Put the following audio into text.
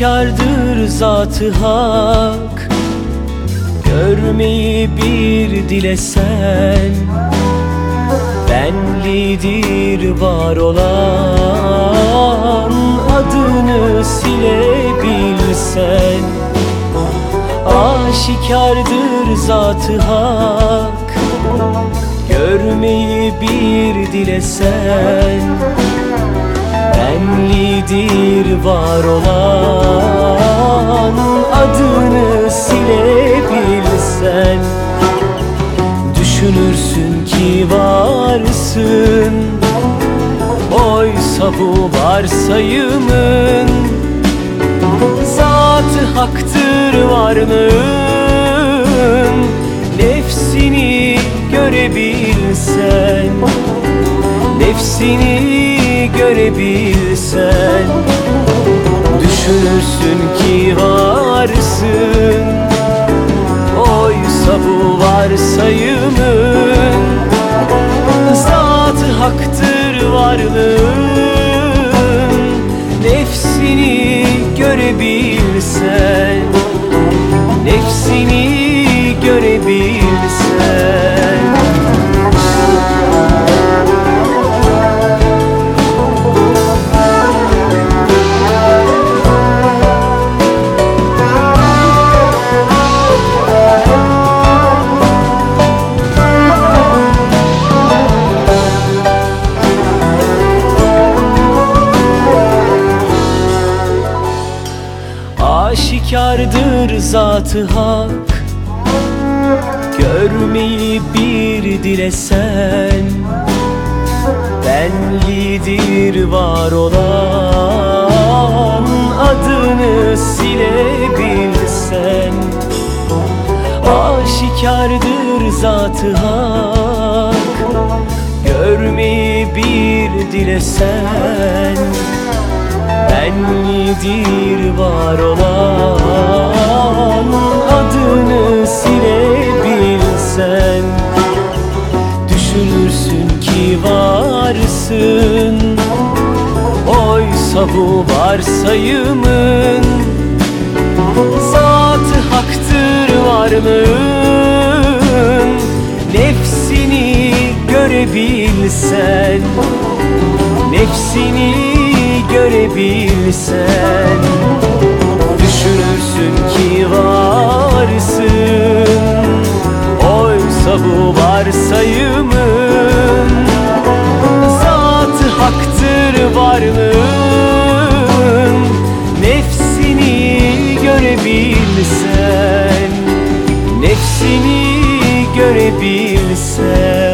Aşikardır zatı hak. Görmeyi bir dilesen Benlidir var olan Adını silebilsen. Aşikardır zatı hak. Görmeyi bir dilesen Benlidir var olan Adını silebilsen. Düşünürsün ki varsın Oysa bu varsayımın Zatı haktır varlığın. Nefsini görebilsen Nefsini görebilsen. Düşünürsün ki varsın. Oysa bu varsayımın Zatı haktır varlığın. Nefsini görebilsen Nefsini Aşikardır zatı hak. Görmeyi bir dilesen Benlidir var olan Adını silebilsen. Aşikardır zatı hak. Görmeyi bir dilesen Benlidir var olan Adını silebilsen. Düşünürsün ki varsın Oysa bu varsayımın Zatı haktır varlığın. Nefsini görebilsen Nefsini görebilsen Düşünürsün ki varsın. Oysa bu varsayımın Zatı haktır varlığın. Nefsini görebilsen Nefsini görebilsen